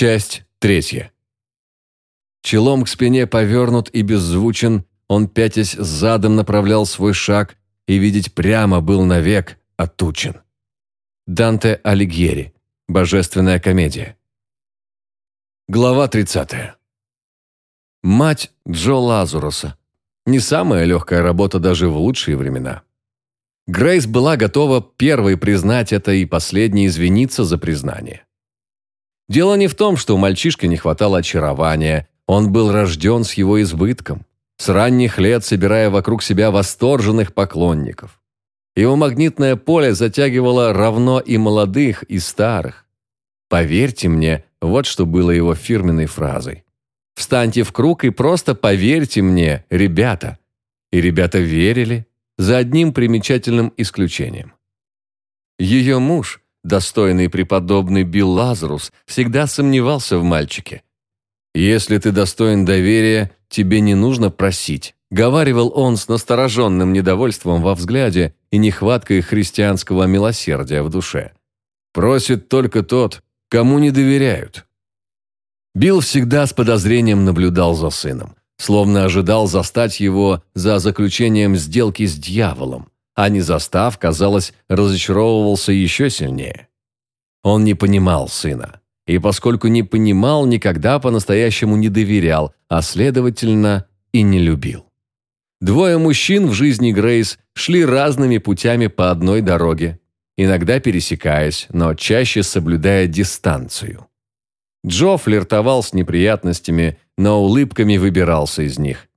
Часть третья. Челом к спине повернут и беззвучен, он, пятясь задом, направлял свой шаг и видеть прямо был навек отучен. Данте Алигьери. Божественная комедия. Глава 30. Мать Джо Лазуроса. Не самая легкая работа даже в лучшие времена. Грейс была готова первой признать это и последней извиниться за признание. Дело не в том, что у мальчишки не хватало очарования, он был рожден с его избытком, с ранних лет собирая вокруг себя восторженных поклонников. Его магнитное поле затягивало равно и молодых, и старых. «Поверьте мне», вот что было его фирменной фразой. «Встаньте в круг и просто поверьте мне, ребята». И ребята верили, за одним примечательным исключением. Ее муж – достойный преподобный Билл Лазарус всегда сомневался в мальчике. «Если ты достоин доверия, тебе не нужно просить», говаривал он с настороженным недовольством во взгляде и нехваткой христианского милосердия в душе. «Просит только тот, кому не доверяют». Билл всегда с подозрением наблюдал за сыном, словно ожидал застать его за заключением сделки с дьяволом а не застав, казалось, разочаровывался еще сильнее. Он не понимал сына, и поскольку не понимал, никогда по-настоящему не доверял, а, следовательно, и не любил. Двое мужчин в жизни Грейс шли разными путями по одной дороге, иногда пересекаясь, но чаще соблюдая дистанцию. Джо флиртовал с неприятностями, но улыбками выбирался из них.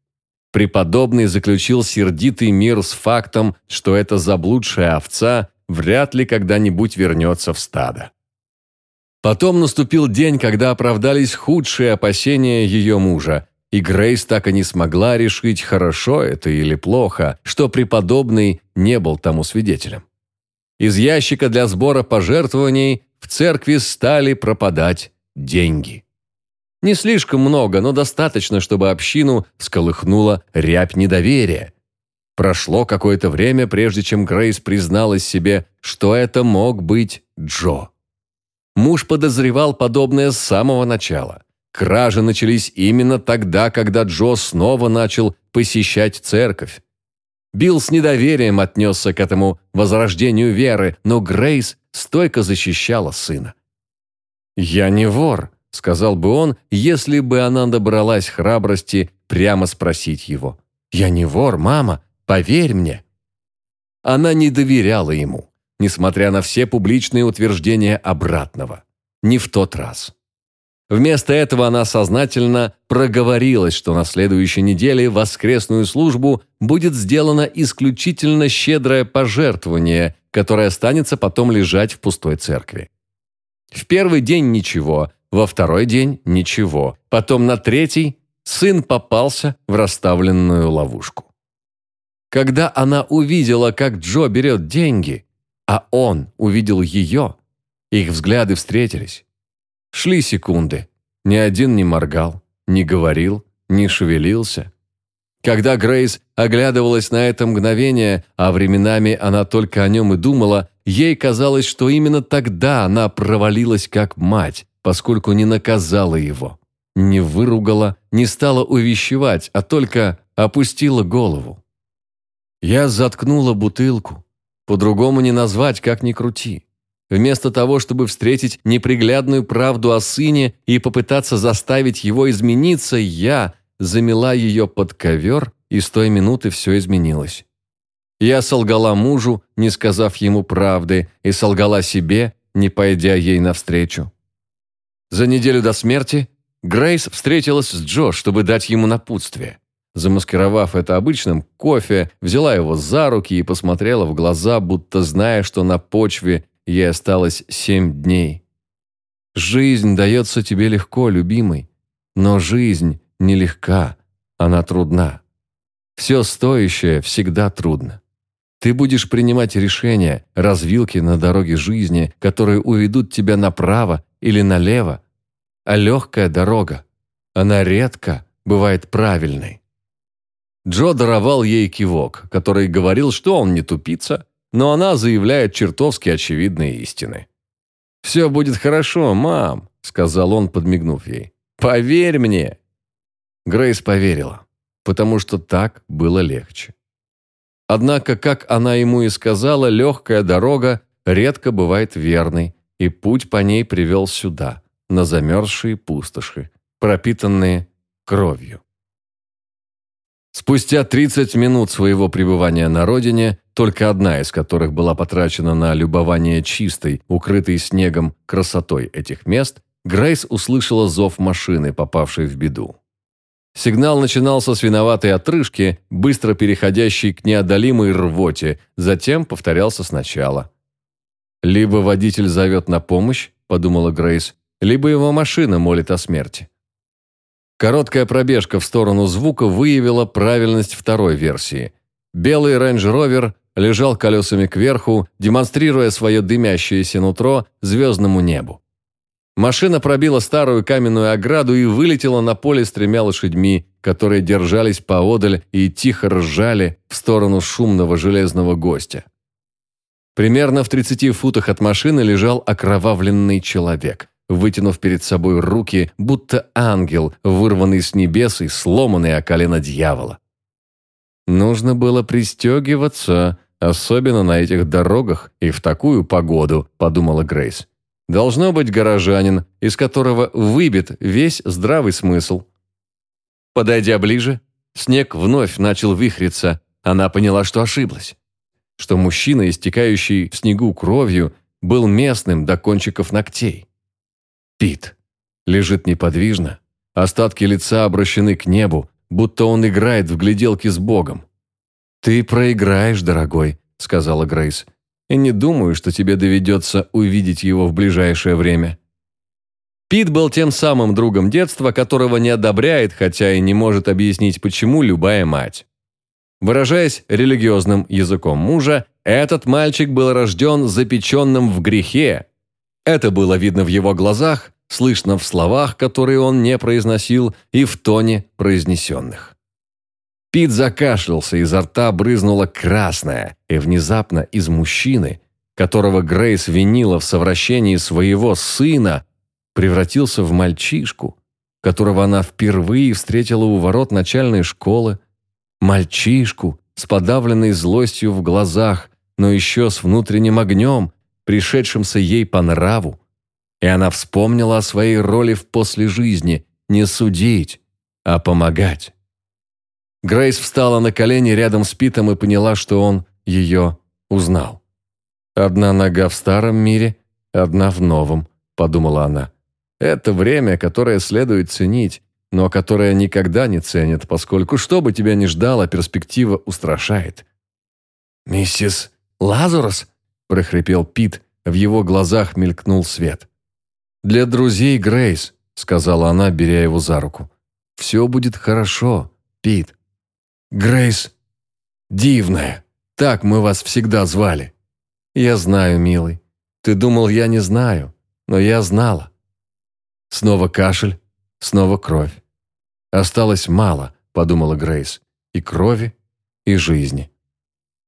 Преподобный заключил сердитый мир с фактом, что эта заблудшая овца вряд ли когда-нибудь вернется в стадо. Потом наступил день, когда оправдались худшие опасения ее мужа, и Грейс так и не смогла решить, хорошо это или плохо, что преподобный не был тому свидетелем. Из ящика для сбора пожертвований в церкви стали пропадать деньги. Не слишком много, но достаточно, чтобы общину сколыхнула рябь недоверия. Прошло какое-то время, прежде чем Грейс призналась себе, что это мог быть Джо. Муж подозревал подобное с самого начала. Кражи начались именно тогда, когда Джо снова начал посещать церковь. Билл с недоверием отнесся к этому возрождению веры, но Грейс стойко защищала сына. «Я не вор», сказал бы он, если бы она добралась храбрости прямо спросить его. «Я не вор, мама, поверь мне». Она не доверяла ему, несмотря на все публичные утверждения обратного. Не в тот раз. Вместо этого она сознательно проговорилась, что на следующей неделе в воскресную службу будет сделано исключительно щедрое пожертвование, которое останется потом лежать в пустой церкви. В первый день ничего, во второй день – ничего. Потом на третий сын попался в расставленную ловушку. Когда она увидела, как Джо берет деньги, а он увидел ее, их взгляды встретились. Шли секунды. Ни один не моргал, не говорил, не шевелился. Когда Грейс оглядывалась на это мгновение, а временами она только о нем и думала, ей казалось, что именно тогда она провалилась как мать, поскольку не наказала его, не выругала, не стала увещевать, а только опустила голову. Я заткнула бутылку. По-другому не назвать, как ни крути. Вместо того, чтобы встретить неприглядную правду о сыне и попытаться заставить его измениться, я замела ее под ковер, и с той минуты все изменилось. Я солгала мужу, не сказав ему правды, и солгала себе, не пойдя ей навстречу. За неделю до смерти Грейс встретилась с Джо, чтобы дать ему напутствие. Замаскировав это обычным кофе, взяла его за руки и посмотрела в глаза, будто зная, что на почве ей осталось семь дней. «Жизнь дается тебе легко, любимый, но жизнь нелегка, она трудна. Все стоящее всегда трудно. Ты будешь принимать решения, развилки на дороге жизни, которые уведут тебя направо или налево, а легкая дорога. Она редко бывает правильной. Джо даровал ей кивок, который говорил, что он не тупица, но она заявляет чертовски очевидные истины. «Все будет хорошо, мам. сказал он, подмигнув ей. «Поверь мне!» Грейс поверила, потому что так было легче. Однако, как она ему и сказала, легкая дорога редко бывает верной, и путь по ней привел сюда, на замерзшие пустоши, пропитанные кровью. Спустя 30 минут своего пребывания на родине, только одна из которых была потрачена на любование чистой, укрытой снегом красотой этих мест, Грейс услышала зов машины, попавшей в беду. Сигнал начинался с виноватой отрыжки, быстро переходящей к неодолимой рвоте, затем повторялся сначала. «Либо водитель зовет на помощь», – подумала Грейс, – «либо его машина молит о смерти». Короткая пробежка в сторону звука выявила правильность второй версии. Белый Range Rover лежал колесами кверху, демонстрируя свое дымящееся нутро звездному небу. Машина пробила старую каменную ограду и вылетела на поле с тремя лошадьми, которые держались поодаль и тихо ржали в сторону шумного железного гостя. Примерно в 30 футах от машины лежал окровавленный человек, вытянув перед собой руки, будто ангел, вырванный с небес и сломанный о колено дьявола. Нужно было пристегиваться, особенно на этих дорогах и в такую погоду, подумала Грейс. Должно быть горожанин, из которого выбит весь здравый смысл. Подойдя ближе, снег вновь начал вихриться. Она поняла, что ошиблась. Что мужчина, истекающий в снегу кровью, был местным до кончиков ногтей. Пит. Лежит неподвижно. Остатки лица обращены к небу, будто он играет в гляделки с Богом. «Ты проиграешь, дорогой», — сказала Грейс и не думаю, что тебе доведется увидеть его в ближайшее время». Пит был тем самым другом детства, которого не одобряет, хотя и не может объяснить, почему любая мать. Выражаясь религиозным языком мужа, этот мальчик был рожден запеченным в грехе. Это было видно в его глазах, слышно в словах, которые он не произносил, и в тоне произнесенных. Пит закашлялся, изо рта брызнула красная, и внезапно из мужчины, которого Грейс винила в совращении своего сына, превратился в мальчишку, которого она впервые встретила у ворот начальной школы, мальчишку с подавленной злостью в глазах, но еще с внутренним огнем, пришедшимся ей по нраву. И она вспомнила о своей роли в после жизни не судить, а помогать. Грейс встала на колени рядом с Питом и поняла, что он ее узнал. «Одна нога в старом мире, одна в новом», – подумала она. «Это время, которое следует ценить, но которое никогда не ценят, поскольку что бы тебя ни ждало, перспектива устрашает». «Миссис Лазарус?» – прохрипел Пит, в его глазах мелькнул свет. «Для друзей Грейс», – сказала она, беря его за руку. «Все будет хорошо, Пит». Грейс дивная. Так мы вас всегда звали. Я знаю, милый. Ты думал, я не знаю, но я знала. Снова кашель, снова кровь. Осталось мало, подумала Грейс. И крови, и жизни.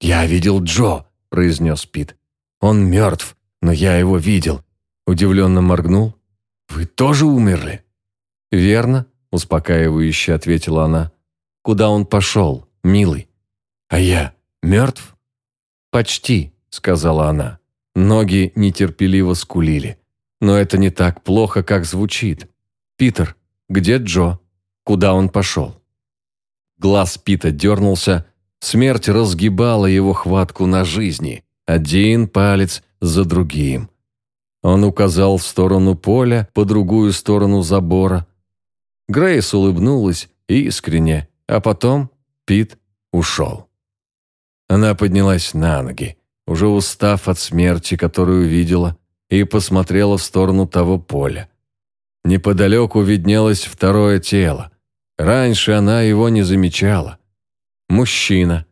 «Я видел Джо», – произнес Пит. «Он мертв, но я его видел». Удивленно моргнул. «Вы тоже умерли?» «Верно», – успокаивающе ответила она. Куда он пошел, милый? А я мертв? Почти, сказала она. Ноги нетерпеливо скулили. Но это не так плохо, как звучит. Питер, где Джо? Куда он пошел? Глаз Пита дернулся, смерть разгибала его хватку на жизни, один палец за другим. Он указал в сторону поля, по другую сторону забора. Грейс улыбнулась искренне, а потом Пит ушел. Она поднялась на ноги, уже устав от смерти, которую видела, и посмотрела в сторону того поля. Неподалеку виднелось второе тело. Раньше она его не замечала. Мужчина.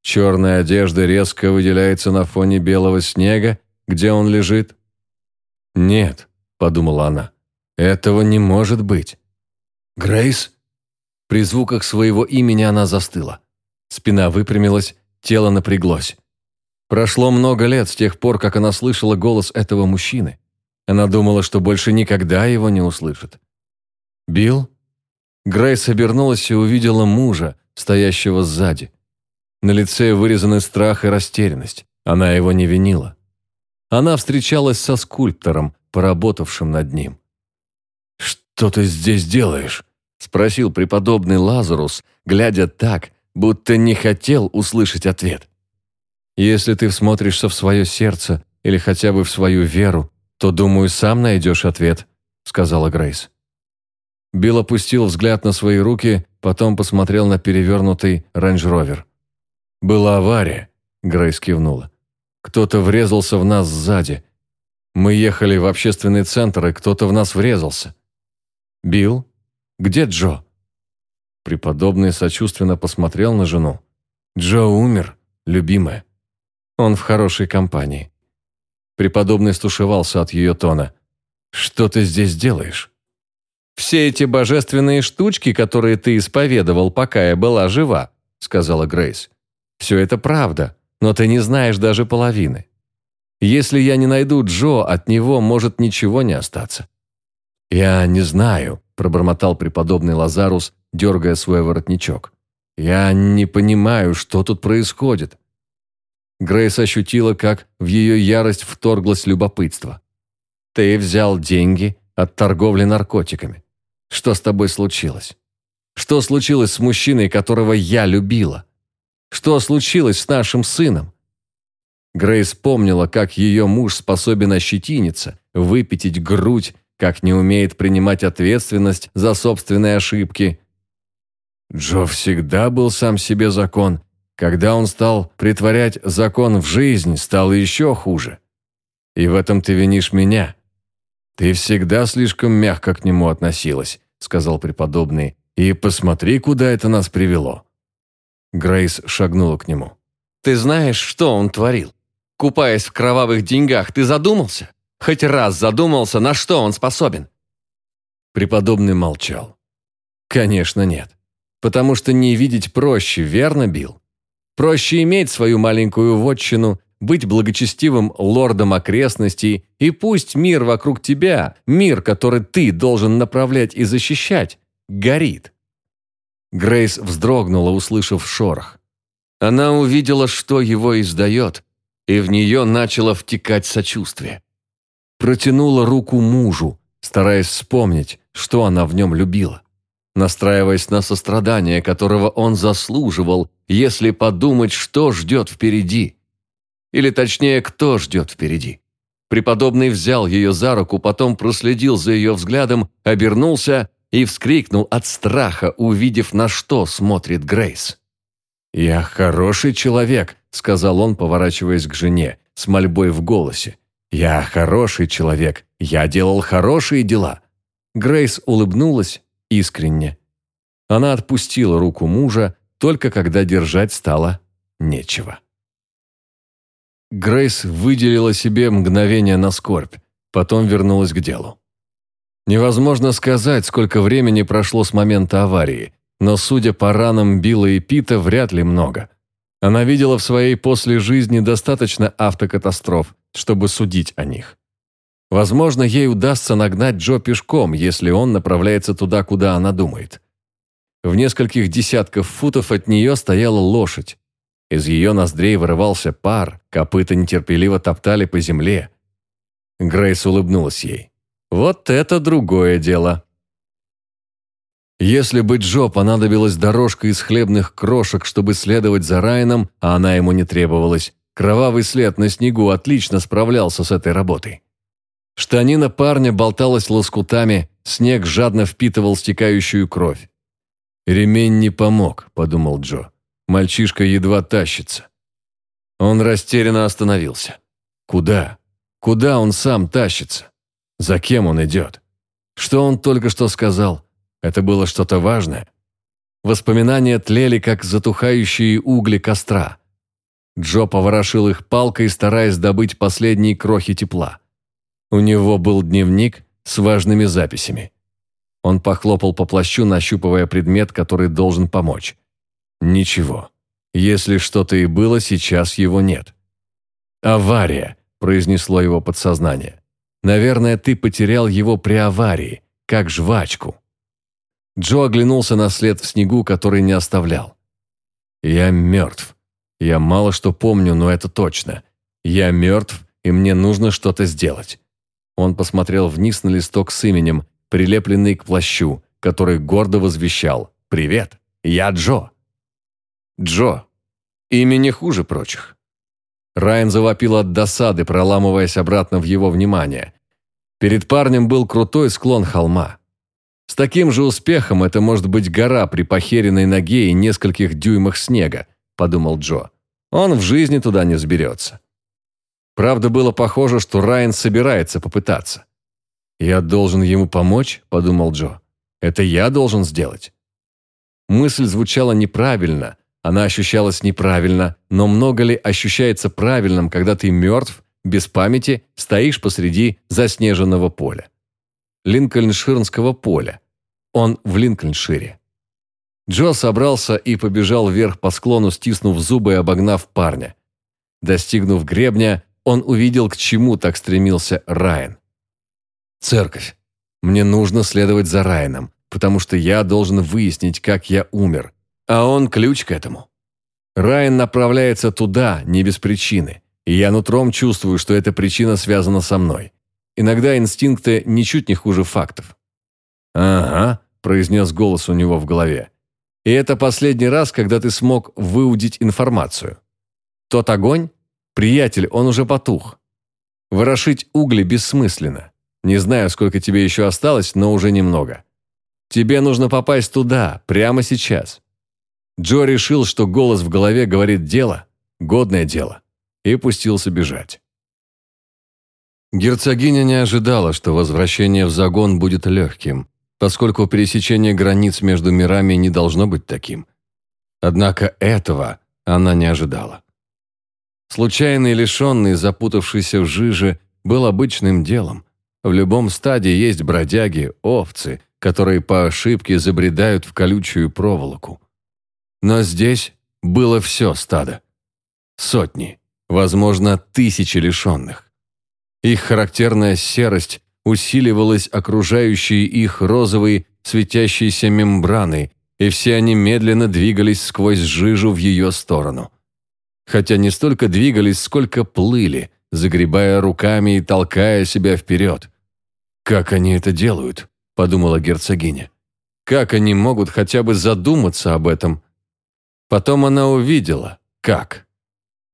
Черная одежда резко выделяется на фоне белого снега, где он лежит. «Нет», — подумала она, — «этого не может быть». «Грейс?» При звуках своего имени она застыла. Спина выпрямилась, тело напряглось. Прошло много лет с тех пор, как она слышала голос этого мужчины. Она думала, что больше никогда его не услышит. «Билл?» Грейс обернулась и увидела мужа, стоящего сзади. На лице вырезаны страх и растерянность. Она его не винила. Она встречалась со скульптором, поработавшим над ним. «Что ты здесь делаешь?» – спросил преподобный Лазарус, глядя так, будто не хотел услышать ответ. «Если ты всмотришься в свое сердце или хотя бы в свою веру, то, думаю, сам найдешь ответ», – сказала Грейс. Билл опустил взгляд на свои руки, потом посмотрел на перевернутый рейндж-ровер. «Была авария», – Грейс кивнула. «Кто-то врезался в нас сзади. Мы ехали в общественный центр, и кто-то в нас врезался». «Билл? Где Джо?» Преподобный сочувственно посмотрел на жену. «Джо умер, любимая. Он в хорошей компании». Преподобный стушевался от ее тона. «Что ты здесь делаешь?» «Все эти божественные штучки, которые ты исповедовал, пока я была жива», сказала Грейс. «Все это правда, но ты не знаешь даже половины. Если я не найду Джо, от него может ничего не остаться». «Я не знаю», – пробормотал преподобный Лазарус, дергая свой воротничок. «Я не понимаю, что тут происходит». Грейс ощутила, как в ее ярость вторглось любопытство. «Ты взял деньги от торговли наркотиками. Что с тобой случилось? Что случилось с мужчиной, которого я любила? Что случилось с нашим сыном?» Грейс помнила, как ее муж способен ощетиниться, выпятить грудь, как не умеет принимать ответственность за собственные ошибки. Джо всегда был сам себе закон. Когда он стал притворять закон в жизнь, стало еще хуже. И в этом ты винишь меня. Ты всегда слишком мягко к нему относилась, сказал преподобный, и посмотри, куда это нас привело. Грейс шагнула к нему. «Ты знаешь, что он творил? Купаясь в кровавых деньгах, ты задумался? Хоть раз задумался, на что он способен?» Преподобный молчал. «Конечно нет. Потому что не видеть проще, верно, Билл? Проще иметь свою маленькую вотчину, быть благочестивым лордом окрестностей, и пусть мир вокруг тебя, мир, который ты должен направлять и защищать, горит. Грейс вздрогнула, услышав шорох. Она увидела, что его издает, и в нее начало втекать сочувствие. Протянула руку мужу, стараясь вспомнить, что она в нем любила настраиваясь на сострадание, которого он заслуживал, если подумать, что ждет впереди. Или точнее, кто ждет впереди. Преподобный взял ее за руку, потом проследил за ее взглядом, обернулся и вскрикнул от страха, увидев, на что смотрит Грейс. «Я хороший человек», — сказал он, поворачиваясь к жене, с мольбой в голосе. «Я хороший человек, я делал хорошие дела». Грейс улыбнулась искренне. Она отпустила руку мужа, только когда держать стало нечего. Грейс выделила себе мгновение на скорбь, потом вернулась к делу. Невозможно сказать, сколько времени прошло с момента аварии, но, судя по ранам Билла и Пита, вряд ли много. Она видела в своей после жизни достаточно автокатастроф, чтобы судить о них. Возможно, ей удастся нагнать Джо пешком, если он направляется туда, куда она думает. В нескольких десятков футов от нее стояла лошадь. Из ее ноздрей вырывался пар, копыта нетерпеливо топтали по земле. Грейс улыбнулась ей. «Вот это другое дело!» Если бы Джо понадобилась дорожка из хлебных крошек, чтобы следовать за Райаном, а она ему не требовалась, кровавый след на снегу отлично справлялся с этой работой. Штанина парня болталась лоскутами, снег жадно впитывал стекающую кровь. «Ремень не помог», – подумал Джо. «Мальчишка едва тащится». Он растерянно остановился. «Куда? Куда он сам тащится? За кем он идет? Что он только что сказал? Это было что-то важное?» Воспоминания тлели, как затухающие угли костра. Джо поворошил их палкой, стараясь добыть последние крохи тепла. У него был дневник с важными записями. Он похлопал по плащу, нащупывая предмет, который должен помочь. Ничего. Если что-то и было, сейчас его нет. «Авария», – произнесло его подсознание. Наверное, ты потерял его при аварии, как жвачку». Джо оглянулся на след в снегу, который не оставлял. «Я мертв. Я мало что помню, но это точно. Я мертв, и мне нужно что-то сделать». Он посмотрел вниз на листок с именем, прилепленный к плащу, который гордо возвещал «Привет, я Джо». Джо. Имя не хуже прочих. Райан завопил от досады, проламываясь обратно в его внимание. Перед парнем был крутой склон холма. С таким же успехом это может быть гора при похеренной ноге и нескольких дюймах снега, подумал Джо. Он в жизни туда не сберется. Правда, было похоже, что Райан собирается попытаться. «Я должен ему помочь?» – подумал Джо. «Это я должен сделать?» Мысль звучала неправильно, она ощущалась неправильно, но много ли ощущается правильным, когда ты мертв, без памяти, стоишь посреди заснеженного поля? Линкольнширнского поля. Он в Линкольншире. Джо собрался и побежал вверх по склону, стиснув зубы и обогнав парня. Достигнув гребня, он увидел, к чему так стремился Райан. «Церковь. Мне нужно следовать за Райаном, потому что я должен выяснить, как я умер, а он ключ к этому. Райан направляется туда, не без причины, и я нутром чувствую, что эта причина связана со мной. Иногда инстинкты ничуть не хуже фактов. «Ага», – произнес голос у него в голове. «И это последний раз, когда ты смог выудить информацию. Тот огонь? Приятель, он уже потух. Ворошить угли бессмысленно. Не знаю, сколько тебе еще осталось, но уже немного. Тебе нужно попасть туда, прямо сейчас. Джо решил, что голос в голове говорит «дело», «годное дело», и пустился бежать. Герцогиня не ожидала, что возвращение в загон будет легким, поскольку пересечение границ между мирами не должно быть таким. Однако этого она не ожидала. Случайный лишенный, запутавшийся в жиже, был обычным делом. В любом стаде есть бродяги, овцы, которые по ошибке забредают в колючую проволоку. Но здесь было все стадо. Сотни, возможно, тысячи лишенных. Их характерная серость усиливалась окружающей их розовой светящейся мембраной, и все они медленно двигались сквозь жижу в ее сторону. Хотя не столько двигались, сколько плыли, загребая руками и толкая себя вперед. «Как они это делают?» – подумала герцогиня. «Как они могут хотя бы задуматься об этом?» Потом она увидела, как.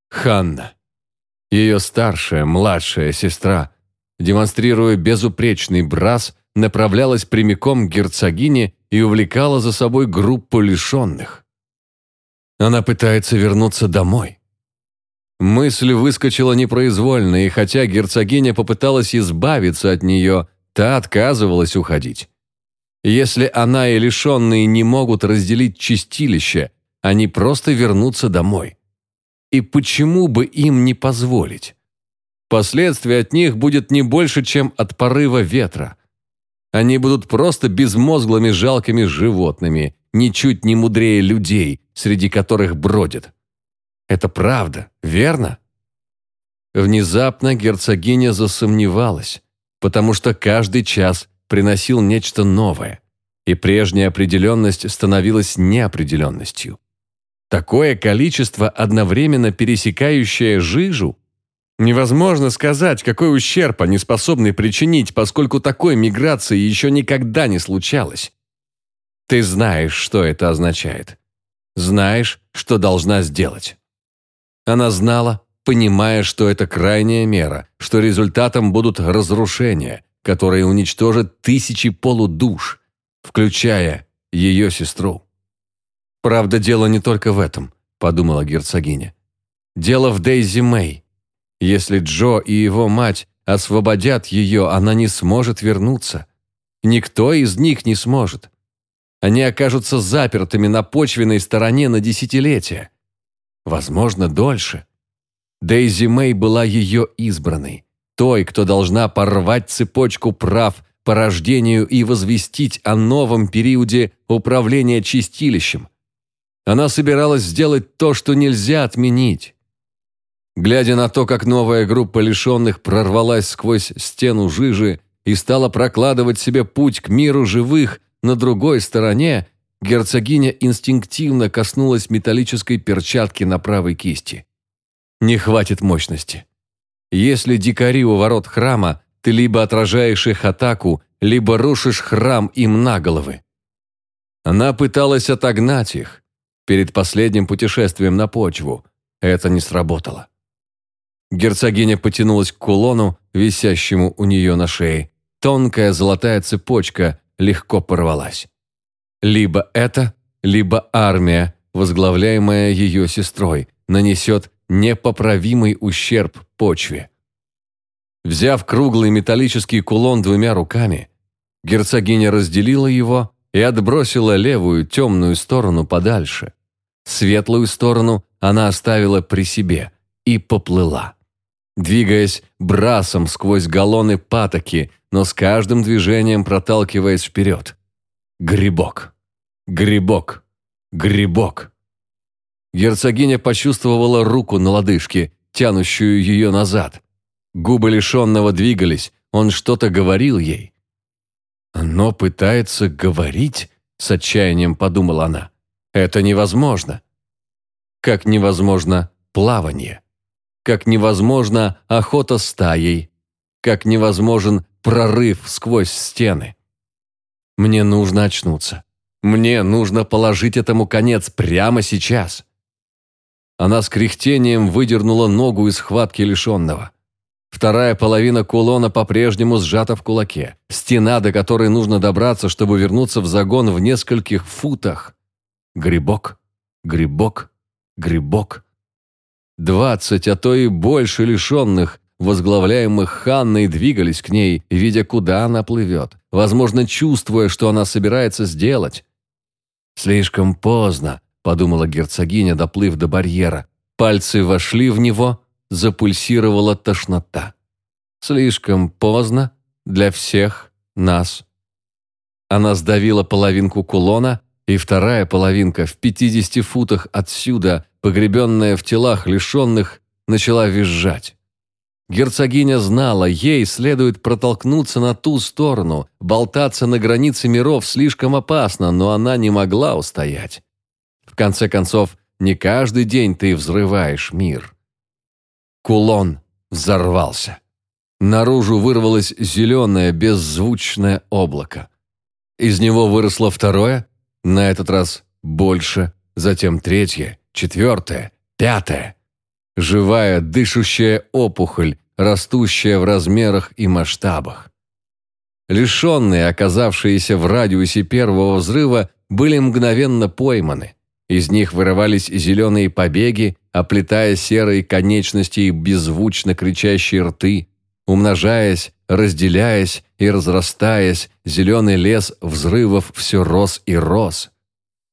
Ханна, ее старшая, младшая сестра, демонстрируя безупречный брас, направлялась прямиком к герцогине и увлекала за собой группу лишенных. Она пытается вернуться домой. Мысль выскочила непроизвольно, и хотя герцогиня попыталась избавиться от нее, та отказывалась уходить. Если она и лишенные не могут разделить чистилище, они просто вернутся домой. И почему бы им не позволить? Последствия от них будет не больше, чем от порыва ветра. Они будут просто безмозглыми жалкими животными, ничуть не мудрее людей, среди которых бродят. Это правда, верно? Внезапно герцогиня засомневалась, потому что каждый час приносил нечто новое, и прежняя определенность становилась неопределенностью. Такое количество, одновременно пересекающее жижу? Невозможно сказать, какой ущерб они способны причинить, поскольку такой миграции еще никогда не случалось. Ты знаешь, что это означает. Знаешь, что должна сделать. Она знала, понимая, что это крайняя мера, что результатом будут разрушения, которые уничтожат тысячи полудуш, включая ее сестру. «Правда, дело не только в этом», – подумала герцогиня. «Дело в Дейзи Мэй. Если Джо и его мать освободят ее, она не сможет вернуться. Никто из них не сможет. Они окажутся запертыми на почвенной стороне на десятилетия. Возможно, дольше. Дейзи Мэй была ее избранной, той, кто должна порвать цепочку прав по рождению и возвестить о новом периоде управления чистилищем – она собиралась сделать то, что нельзя отменить. Глядя на то, как новая группа лишенных прорвалась сквозь стену жижи и стала прокладывать себе путь к миру живых на другой стороне, герцогиня инстинктивно коснулась металлической перчатки на правой кисти. Не хватит мощности. Если дикари у ворот храма, ты либо отражаешь их атаку, либо рушишь храм им на головы. Она пыталась отогнать их перед последним путешествием на почву. Это не сработало. Герцогиня потянулась к кулону, висящему у нее на шее. Тонкая золотая цепочка легко порвалась. Либо это, либо армия, возглавляемая ее сестрой, нанесет непоправимый ущерб почве. Взяв круглый металлический кулон двумя руками, герцогиня разделила его и отбросила левую темную сторону подальше. Светлую сторону она оставила при себе и поплыла двигаясь брасом сквозь галлоны патоки, но с каждым движением проталкиваясь вперед. Грибок. Грибок. Грибок. Герцогиня почувствовала руку на лодыжке, тянущую ее назад. Губы лишенного двигались, он что-то говорил ей. «Оно пытается говорить?» – с отчаянием подумала она. «Это невозможно». Как невозможно плавание как невозможна охота стаей, как невозможен прорыв сквозь стены. Мне нужно очнуться. Мне нужно положить этому конец прямо сейчас. Она с кряхтением выдернула ногу из хватки лишенного. Вторая половина кулона по-прежнему сжата в кулаке. Стена, до которой нужно добраться, чтобы вернуться в загон в нескольких футах. Грибок, грибок, грибок. Двадцать, а то и больше лишенных, возглавляемых Ханной, двигались к ней, видя, куда она плывет, возможно, чувствуя, что она собирается сделать. «Слишком поздно», — подумала герцогиня, доплыв до барьера. Пальцы вошли в него, запульсировала тошнота. «Слишком поздно для всех нас». Она сдавила половинку кулона, и вторая половинка в пятидесяти футах отсюда погребенная в телах лишенных, начала визжать. Герцогиня знала, ей следует протолкнуться на ту сторону, болтаться на границе миров слишком опасно, но она не могла устоять. В конце концов, не каждый день ты взрываешь мир. Кулон взорвался. Наружу вырвалось зеленое беззвучное облако. Из него выросло второе, на этот раз больше, затем третье, Четвертое. Пятое. Живая, дышущая опухоль, растущая в размерах и масштабах. Лишенные, оказавшиеся в радиусе первого взрыва, были мгновенно пойманы. Из них вырывались зеленые побеги, оплетая серые конечности и беззвучно кричащие рты. Умножаясь, разделяясь и разрастаясь, зеленый лес взрывов все рос и рос.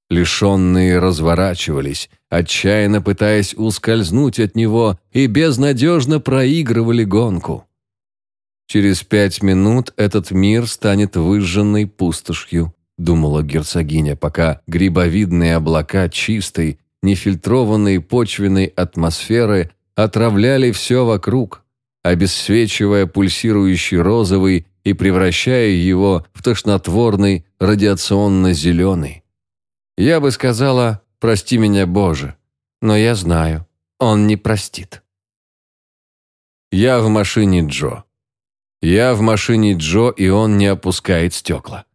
Лишенные разворачивались, отчаянно пытаясь ускользнуть от него, и безнадежно проигрывали гонку. «Через пять минут этот мир станет выжженной пустошью», думала герцогиня, пока грибовидные облака чистой, нефильтрованной почвенной атмосферы отравляли все вокруг, обесцвечивая пульсирующий розовый и превращая его в тошнотворный радиационно-зеленый. Я бы сказала «Прости меня, Боже», но я знаю, Он не простит. Я в машине Джо. Я в машине Джо, и он не опускает стекла.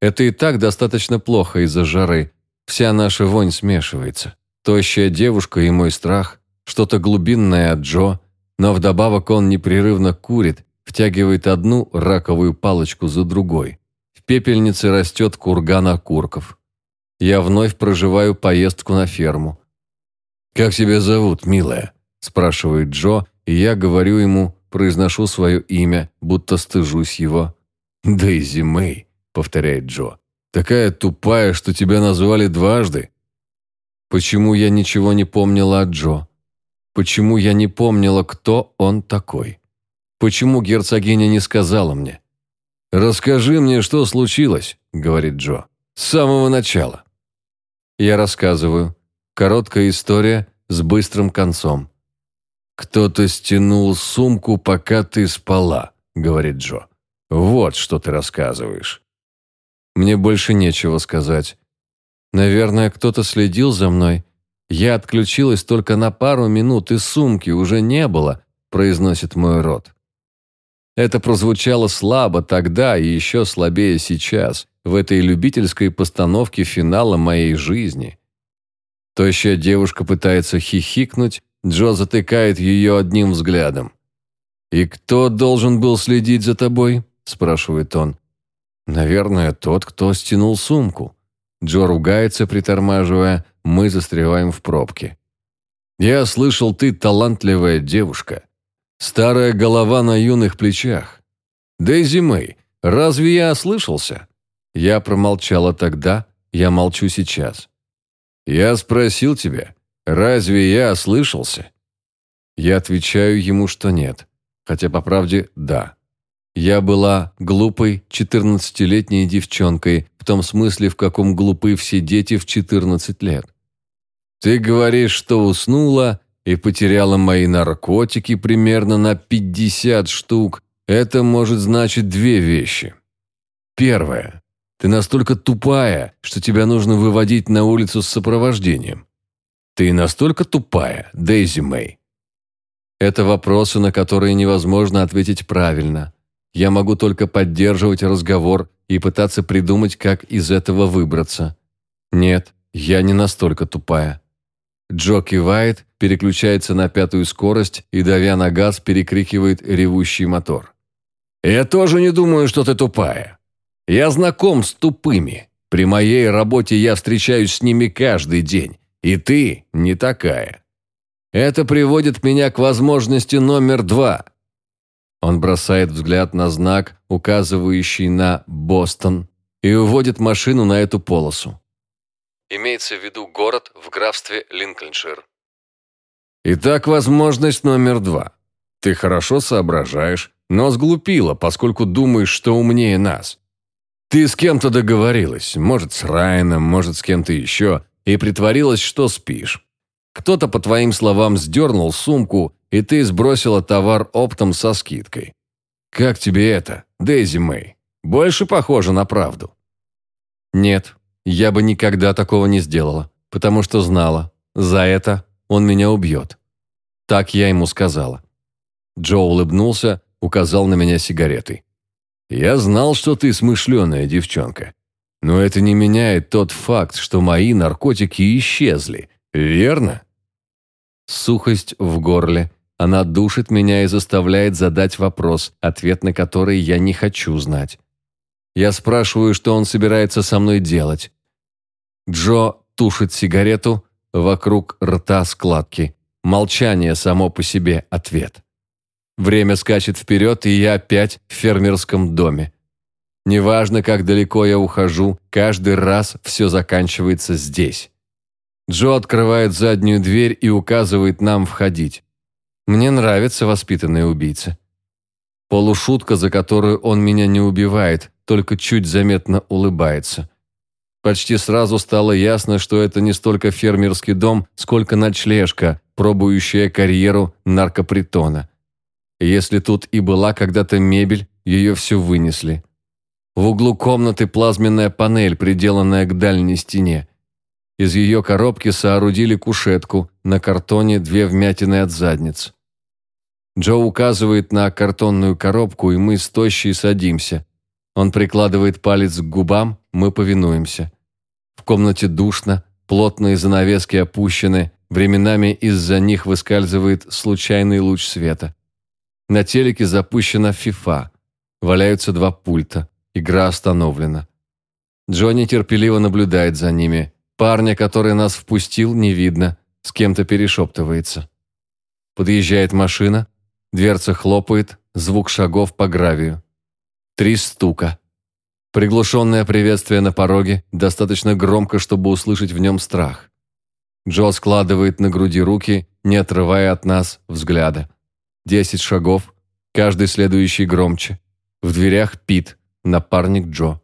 Это и так достаточно плохо из-за жары. Вся наша вонь смешивается. Тощая девушка и мой страх, что-то глубинное от Джо, но вдобавок он непрерывно курит, втягивает одну раковую палочку за другой. В пепельнице растет курган окурков я вновь проживаю поездку на ферму. «Как тебя зовут, милая?» – спрашивает Джо, и я говорю ему, произношу свое имя, будто стыжусь его. «Дейзи Мэй», – повторяет Джо. «Такая тупая, что тебя назвали дважды». Почему я ничего не помнила о Джо? Почему я не помнила, кто он такой? Почему герцогиня не сказала мне? «Расскажи мне, что случилось», — говорит Джо. «С самого начала». Я рассказываю. Короткая история с быстрым концом. «Кто-то стянул сумку, пока ты спала», — говорит Джо. «Вот что ты рассказываешь». Мне больше нечего сказать. Наверное, кто-то следил за мной. Я отключилась только на пару минут, и сумки уже не было, произносит мой рот. Это прозвучало слабо тогда и еще слабее сейчас, в этой любительской постановке финала моей жизни. Тощая девушка пытается хихикнуть, Джо затыкает ее одним взглядом. «И кто должен был следить за тобой?» – спрашивает он. «Наверное, тот, кто стянул сумку». Джо ругается, притормаживая, мы застреваем в пробке. «Я слышал, ты талантливая девушка. Старая голова на юных плечах. Дейзи Мэй, разве я ослышался?» Я промолчала тогда, я молчу сейчас. «Я спросил тебя, разве я ослышался?» Я отвечаю ему, что нет, хотя по правде да. Я была глупой четырнадцатилетней девчонкой, в том смысле, в каком глупы все дети в четырнадцать лет. Ты говоришь, что уснула и потеряла мои наркотики примерно на пятьдесят штук. Это может значить две вещи. Первое. Ты настолько тупая, что тебя нужно выводить на улицу с сопровождением. Ты настолько тупая, Дейзи Мэй. Это вопросы, на которые невозможно ответить правильно. Я могу только поддерживать разговор и пытаться придумать, как из этого выбраться. Нет, я не настолько тупая. Джо кивает, переключается на пятую скорость и, давя на газ, перекрикивает ревущий мотор. «Я тоже не думаю, что ты тупая. Я знаком с тупыми. При моей работе я встречаюсь с ними каждый день. И ты не такая. Это приводит меня к возможности номер два. Он бросает взгляд на знак, указывающий на Бостон, и уводит машину на эту полосу. Имеется в виду город в графстве Линкольншир. Итак, возможность номер два. Ты хорошо соображаешь, но сглупила, поскольку думаешь, что умнее нас. Ты с кем-то договорилась, может, с Райаном, может, с кем-то еще, и притворилась, что спишь. Кто-то, по твоим словам, сдернул сумку, и ты сбросила товар оптом со скидкой. Как тебе это, Дейзи Мэй? Больше похоже на правду. Нет, я бы никогда такого не сделала, потому что знала, за это он меня убьет. Так я ему сказала. Джо улыбнулся, указал на меня сигаретой. «Я знал, что ты смышленая девчонка. Но это не меняет тот факт, что мои наркотики исчезли, верно?» Сухость в горле. Она душит меня и заставляет задать вопрос, ответ на который я не хочу знать. Я спрашиваю, что он собирается со мной делать. Джо тушит сигарету, вокруг рта складки. Молчание само по себе ответ. Время скачет вперед, и я опять в фермерском доме. Неважно, как далеко я ухожу, каждый раз все заканчивается здесь. Джо открывает заднюю дверь и указывает нам входить. Мне нравится воспитанный убийца. Полушутка, за которую он меня не убивает, только чуть заметно улыбается. Почти сразу стало ясно, что это не столько фермерский дом, сколько ночлежка, пробующая карьеру наркопритона. Если тут и была когда-то мебель, ее все вынесли. В углу комнаты плазменная панель, приделанная к дальней стене. Из ее коробки соорудили кушетку, на картоне две вмятины от задниц. Джо указывает на картонную коробку, и мы с тощей садимся. Он прикладывает палец к губам, мы повинуемся. В комнате душно, плотные занавески опущены, временами из-за них выскальзывает случайный луч света. На телеке запущена фифа. Валяются два пульта. Игра остановлена. Джонни терпеливо наблюдает за ними. Парня, который нас впустил, не видно. С кем-то перешептывается. Подъезжает машина. Дверца хлопает. Звук шагов по гравию. Три стука. Приглушенное приветствие на пороге, достаточно громко, чтобы услышать в нем страх. Джо складывает на груди руки, не отрывая от нас взгляда. Десять шагов, каждый следующий громче. В дверях Пит, напарник Джо.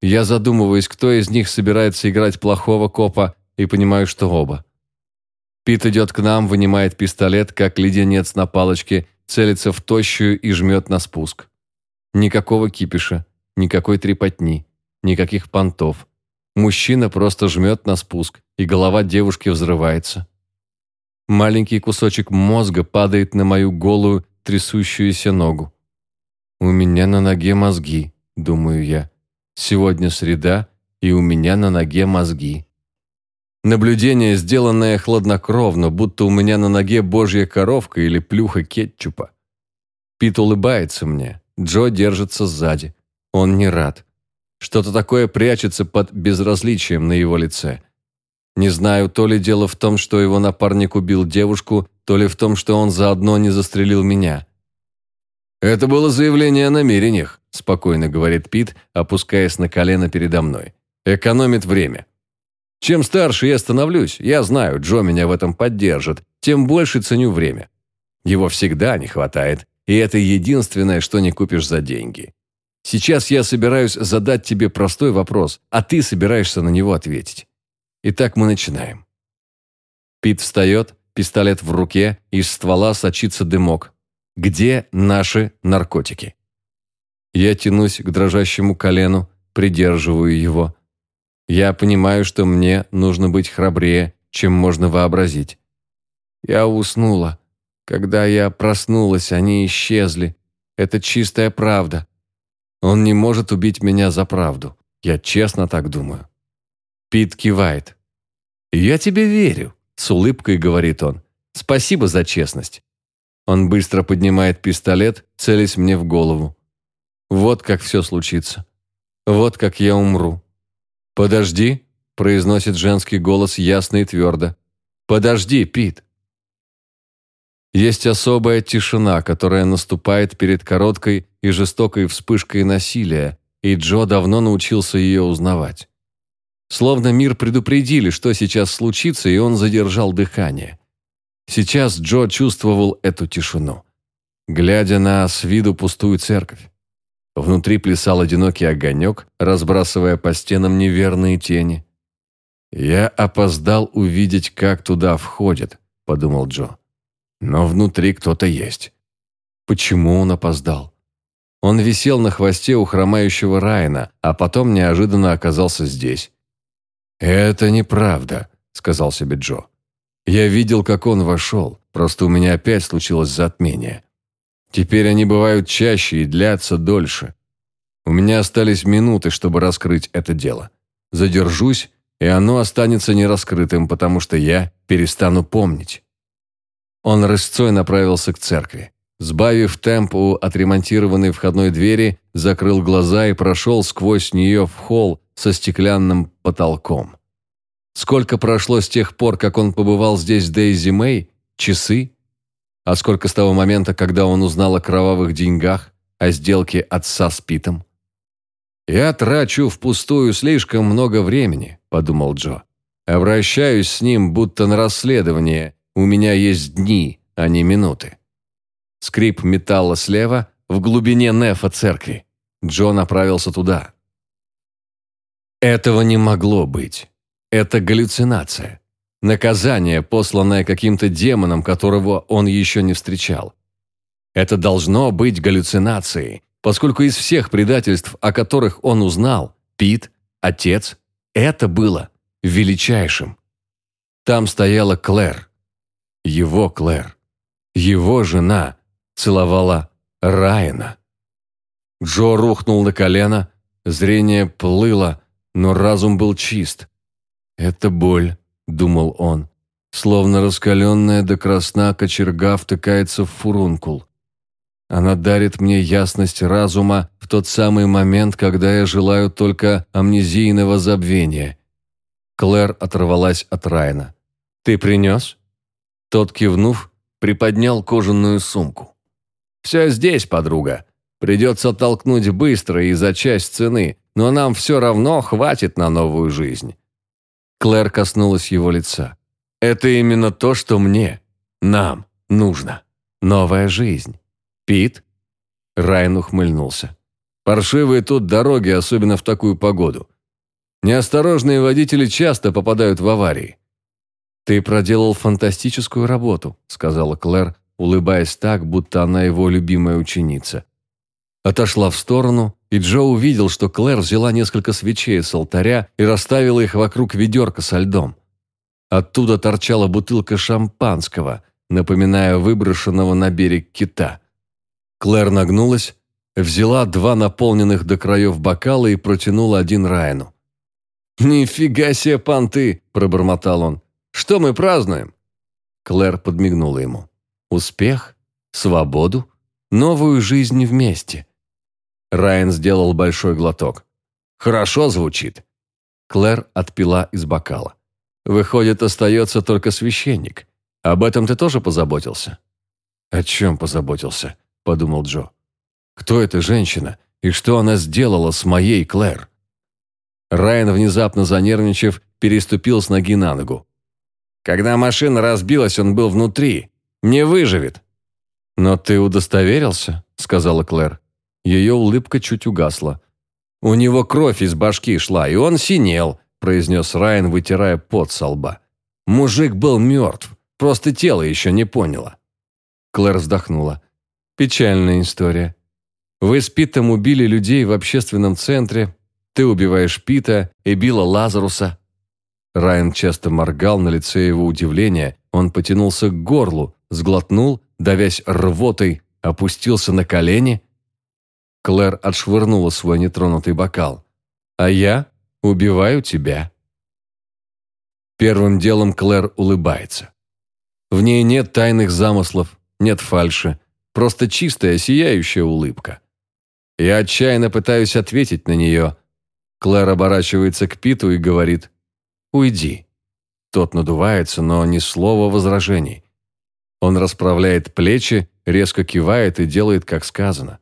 Я задумываюсь, кто из них собирается играть плохого копа, и понимаю, что оба. Пит идет к нам, вынимает пистолет, как леденец на палочке, целится в тощую и жмет на спуск. Никакого кипиша, никакой трепотни, никаких понтов. Мужчина просто жмет на спуск, и голова девушки взрывается. Маленький кусочек мозга падает на мою голую, трясущуюся ногу. «У меня на ноге мозги», — думаю я. «Сегодня среда, и у меня на ноге мозги». Наблюдение, сделанное хладнокровно, будто у меня на ноге божья коровка или плюха кетчупа. Пит улыбается мне, Джо держится сзади. Он не рад. Что-то такое прячется под безразличием на его лице. Не знаю, то ли дело в том, что его напарник убил девушку, то ли в том, что он заодно не застрелил меня. «Это было заявление о намерениях», – спокойно говорит Пит, опускаясь на колено передо мной. «Экономит время. Чем старше я становлюсь, я знаю, Джо меня в этом поддержит, тем больше ценю время. Его всегда не хватает, и это единственное, что не купишь за деньги. Сейчас я собираюсь задать тебе простой вопрос, а ты собираешься на него ответить. Итак, мы начинаем. Пит встает, пистолет в руке, из ствола сочится дымок. Где наши наркотики? Я тянусь к дрожащему колену, придерживаю его. Я понимаю, что мне нужно быть храбрее, чем можно вообразить. Я уснула. Когда я проснулась, они исчезли. Это чистая правда. Он не может убить меня за правду. Я честно так думаю. Пит кивает. «Я тебе верю», – с улыбкой говорит он. «Спасибо за честность». Он быстро поднимает пистолет, целясь мне в голову. Вот как все случится. Вот как я умру. «Подожди», – произносит женский голос ясно и твердо. «Подожди, Пит». Есть особая тишина, которая наступает перед короткой и жестокой вспышкой насилия, и Джо давно научился ее узнавать. Словно мир предупредили, что сейчас случится, и он задержал дыхание. Сейчас Джо чувствовал эту тишину. Глядя на с виду пустую церковь. Внутри плясал одинокий огонек, разбрасывая по стенам неверные тени. «Я опоздал увидеть, как туда входит», – подумал Джо. «Но внутри кто-то есть». Почему он опоздал? Он висел на хвосте у хромающего Райана, а потом неожиданно оказался здесь. «Это неправда», — сказал себе Джо. «Я видел, как он вошел, просто у меня опять случилось затмение. Теперь они бывают чаще и длятся дольше. У меня остались минуты, чтобы раскрыть это дело. Задержусь, и оно останется нераскрытым, потому что я перестану помнить». Он рысцой направился к церкви. Сбавив темп у отремонтированной входной двери, закрыл глаза и прошел сквозь нее в холл со стеклянным потолком. Сколько прошло с тех пор, как он побывал здесь Дейзи Мэй? Часы? А сколько с того момента, когда он узнал о кровавых деньгах, о сделке отца с Питом? «Я трачу впустую слишком много времени», – подумал Джо. «Обращаюсь с ним, будто на расследование. У меня есть дни, а не минуты». Скрип металла слева в глубине нефа церкви. Джо направился туда. Этого не могло быть. Это галлюцинация. Наказание, посланное каким-то демоном, которого он еще не встречал. Это должно быть галлюцинацией, поскольку из всех предательств, о которых он узнал, Пит, отец, это было величайшим. Там стояла Клэр. Его Клэр. Его жена, целовала Райана. Джо рухнул на колено, зрение плыло, но разум был чист. «Это боль», — думал он, словно раскаленная до красна кочерга втыкается в фурункул. Она дарит мне ясность разума в тот самый момент, когда я желаю только амнезийного забвения. Клэр оторвалась от Райана. «Ты принес?» Тот, кивнув, приподнял кожаную сумку. «Все здесь, подруга. Придется толкнуть быстро и за часть цены, но нам все равно хватит на новую жизнь». Клэр коснулась его лица. «Это именно то, что мне, нам, нужно. Новая жизнь. Пит?» Райан ухмыльнулся. «Паршивые тут дороги, особенно в такую погоду. Неосторожные водители часто попадают в аварии. «Ты проделал фантастическую работу», — сказала Клэр, улыбаясь так, будто она его любимая ученица. Отошла в сторону, и Джо увидел, что Клэр взяла несколько свечей с алтаря и расставила их вокруг ведерка со льдом. Оттуда торчала бутылка шампанского, напоминая выброшенного на берег кита. Клэр нагнулась, взяла два наполненных до краев бокала и протянула один Райану. «Нифига себе, понты!» – пробормотал он. «Что мы празднуем?» Клэр подмигнула ему. «Успех? Свободу? Новую жизнь вместе?» Райан сделал большой глоток. «Хорошо звучит». Клэр отпила из бокала. «Выходит, остается только священник. Об этом ты тоже позаботился?» «О чем позаботился?» – подумал Джо. «Кто эта женщина и что она сделала с моей Клэр?» Райан, внезапно занервничав, переступил с ноги на ногу. «Когда машина разбилась, он был внутри. Не выживет». «Но ты удостоверился?» – сказала Клэр. Ее улыбка чуть угасла. «У него кровь из башки шла, и он синел», – произнес Райан, вытирая пот со лба. «Мужик был мертв, просто тело еще не поняло». Клэр вздохнула. «Печальная история. Вы с Питом убили людей в общественном центре, ты убиваешь Пита и Билла Лазаруса». Райан часто моргал на лице его удивления. Он потянулся к горлу, сглотнул, давясь рвотой, опустился на колени. Клэр отшвырнула свой нетронутый бокал. «А я убиваю тебя». Первым делом Клэр улыбается. В ней нет тайных замыслов, нет фальши, просто чистая, сияющая улыбка. Я отчаянно пытаюсь ответить на нее, Клэр оборачивается к Питу и говорит «Уйди». Тот надувается, но ни слова возражений. Он расправляет плечи, резко кивает и делает, как сказано.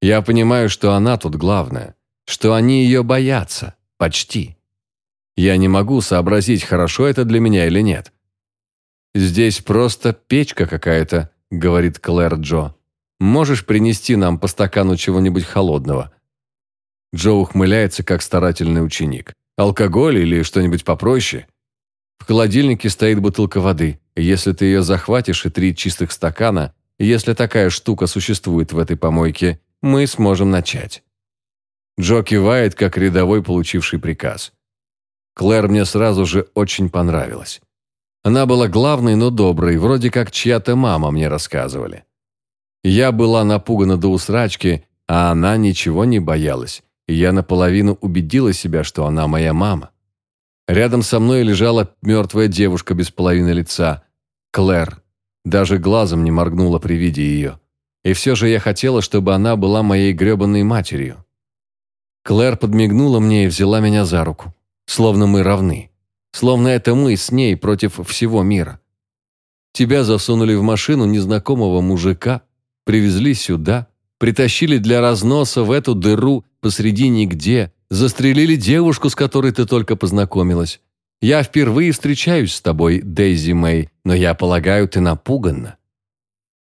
Я понимаю, что она тут главная, что они ее боятся, почти. Я не могу сообразить, хорошо это для меня или нет. «Здесь просто печка какая-то», — говорит Клэр Джо. «Можешь принести нам по стакану чего-нибудь холодного?» Джо ухмыляется, как старательный ученик. «Алкоголь или что-нибудь попроще?» В холодильнике стоит бутылка воды. Если ты ее захватишь и три чистых стакана, если такая штука существует в этой помойке, мы сможем начать. Джо кивает, как рядовой, получивший приказ. Клэр мне сразу же очень понравилась. Она была главной, но доброй, вроде как чья-то мама мне рассказывали. Я была напугана до усрачки, а она ничего не боялась и я наполовину убедила себя, что она моя мама. Рядом со мной лежала мертвая девушка без половины лица, Клэр. Даже глазом не моргнула при виде ее. И все же я хотела, чтобы она была моей гребанной матерью. Клэр подмигнула мне и взяла меня за руку. Словно мы равны. Словно это мы с ней против всего мира. Тебя засунули в машину незнакомого мужика, привезли сюда, притащили для разноса в эту дыру посреди нигде, застрелили девушку, с которой ты только познакомилась. Я впервые встречаюсь с тобой, Дейзи Мэй, но я полагаю, ты напугана».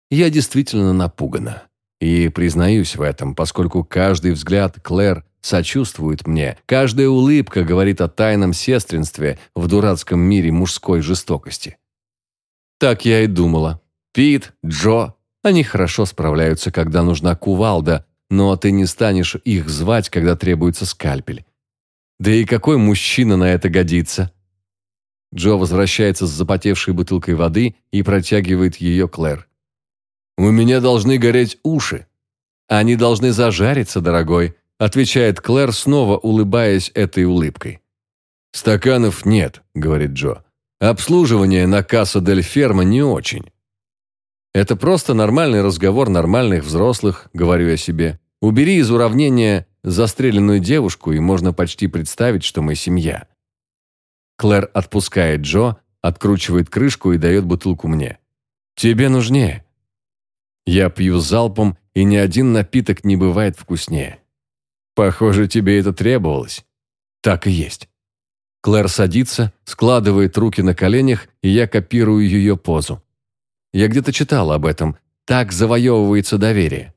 Я действительно напугана. И признаюсь в этом, поскольку каждый взгляд Клэр сочувствует мне, каждая улыбка говорит о тайном сестринстве в дурацком мире мужской жестокости. Так я и думала. Пит, Джо, они хорошо справляются, когда нужна кувалда, но ты не станешь их звать, когда требуется скальпель. Да и какой мужчина на это годится? Джо возвращается с запотевшей бутылкой воды и протягивает ее Клэр. «У меня должны гореть уши. Они должны зажариться, дорогой», отвечает Клэр, снова улыбаясь этой улыбкой. «Стаканов нет», — говорит Джо. «Обслуживание на Касса Дель Ферма не очень». Это просто нормальный разговор нормальных взрослых, говорю я себе. Убери из уравнения застреленную девушку, и можно почти представить, что мы семья. Клэр отпускает Джо, откручивает крышку и дает бутылку мне. «Тебе нужнее». Я пью залпом, и ни один напиток не бывает вкуснее. Похоже, тебе это требовалось. Так и есть. Клэр садится, складывает руки на коленях, и я копирую ее позу. Я где-то читал об этом. Так завоевывается доверие.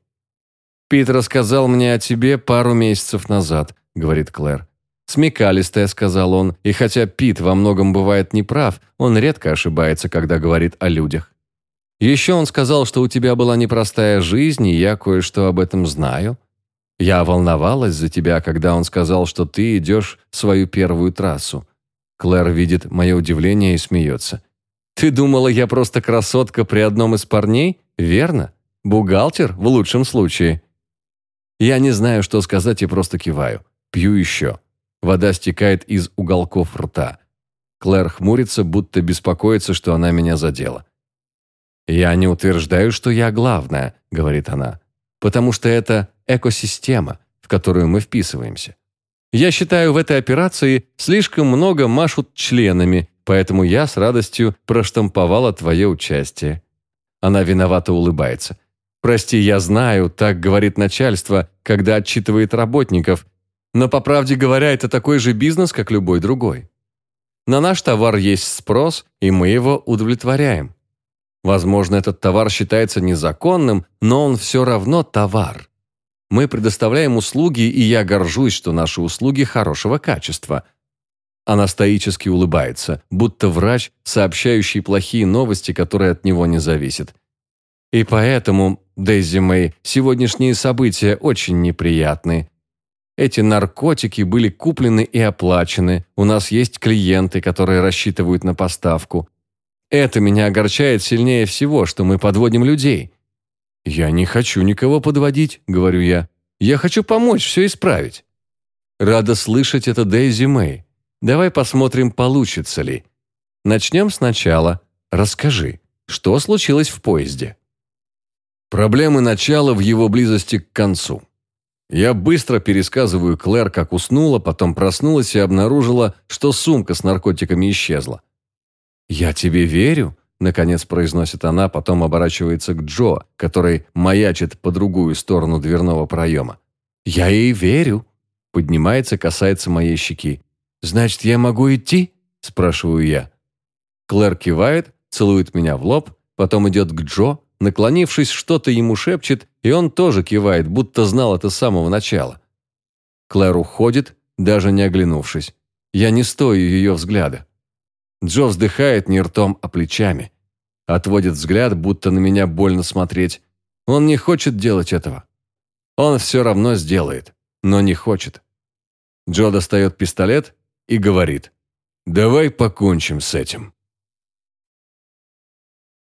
«Пит рассказал мне о тебе пару месяцев назад», — говорит Клэр. «Смекалистая», — сказал он, и хотя Пит во многом бывает неправ, он редко ошибается, когда говорит о людях. Еще он сказал, что у тебя была непростая жизнь, и я кое-что об этом знаю. Я волновалась за тебя, когда он сказал, что ты идешь свою первую трассу. Клэр видит мое удивление и смеется. Ты думала, я просто красотка при одном из парней? Верно? Бухгалтер в лучшем случае. Я не знаю, что сказать и просто киваю. Пью еще. Вода стекает из уголков рта. Клэр хмурится, будто беспокоится, что она меня задела. «Я не утверждаю, что я главная», — говорит она, «потому что это экосистема, в которую мы вписываемся. Я считаю, в этой операции слишком много машут членами, поэтому я с радостью проштамповала твое участие». Она виновато улыбается. «Прости, я знаю, так говорит начальство, когда отчитывает работников, но, по правде говоря, это такой же бизнес, как любой другой. На наш товар есть спрос, и мы его удовлетворяем. Возможно, этот товар считается незаконным, но он все равно товар. Мы предоставляем услуги, и я горжусь, что наши услуги хорошего качества. Она стоически улыбается, будто врач, сообщающий плохие новости, которые от него не зависят. И поэтому, Дейзи Мэй, сегодняшние события очень неприятны. Эти наркотики были куплены и оплачены. У нас есть клиенты, которые рассчитывают на поставку. Это меня огорчает сильнее всего, что мы подводим людей. Я не хочу никого подводить, говорю я. Я хочу помочь все исправить. Рада слышать это, Дейзи Мэй. Давай посмотрим, получится ли. Начнем сначала. Расскажи, что случилось в поезде? Проблемы начала в его близости к концу. Я быстро пересказываю Клэр, как уснула, потом проснулась и обнаружила, что сумка с наркотиками исчезла. «Я тебе верю», — наконец произносит она, потом оборачивается к Джо, который маячит по другую сторону дверного проема. «Я ей верю», — поднимается, касается моей щеки. «Значит, я могу идти?» — спрашиваю я. Клэр кивает, целует меня в лоб, потом идет к Джо, наклонившись, что-то ему шепчет, и он тоже кивает, будто знал это с самого начала. Клэр уходит, даже не оглянувшись. Я не стою ее взгляда. Джо вздыхает не ртом, а плечами. Отводит взгляд, будто на меня больно смотреть. Он не хочет делать этого. Он все равно сделает, но не хочет. Джо достает пистолет и говорит, «Давай покончим с этим».